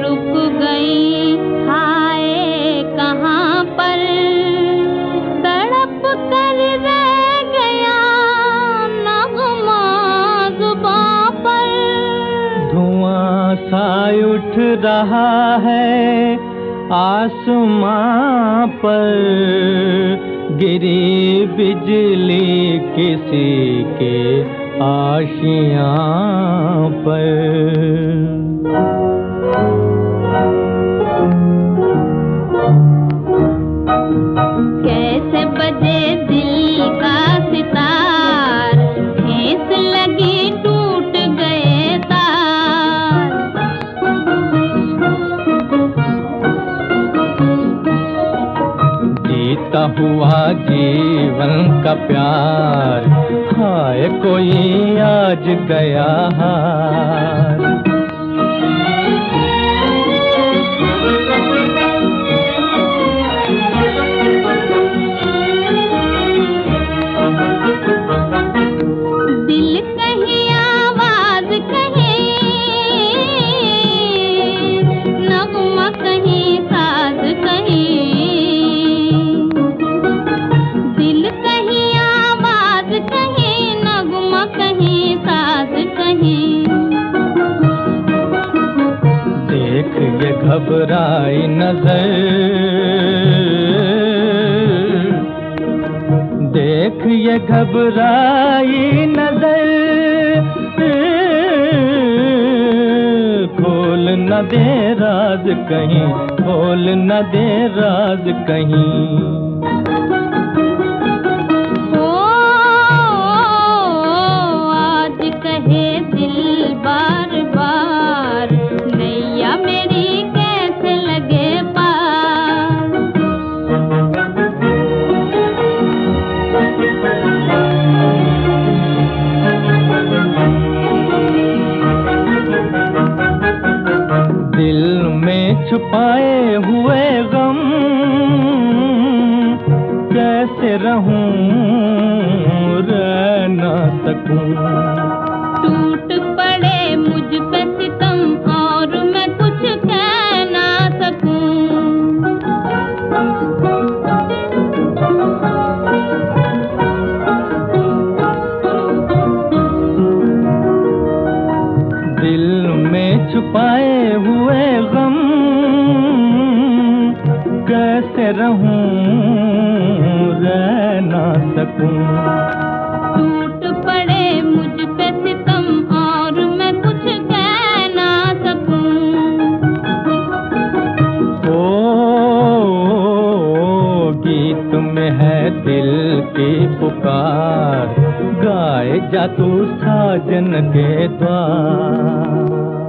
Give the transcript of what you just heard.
रुक गई पर? जुबां पर। धुआँ सा उठ रहा है आसमां पर। गिरी बिजली किसी के आशियाँ पर। जीता हुआ जीवन का प्यार। हाय कोई आज गया हार। देख ये घबराई नज़र। देख ये घबराई नज़र। खोल न दे राज कहीं, खोल न दे राज कहीं। छुपाए हुए गम कैसे रहूँ रह ना सकूँ। टूट पड़े मुझ पे सितम और मैं कुछ कह ना दिल में छुपाए हुए गम कैसे रहूँ रह ना सकूँ। टूट पड़े मुझ पे सितम और मैं कुछ कह ना सकूँ। ओ गीत में है दिल की पुकार गाए जा तू साजन के द्वार।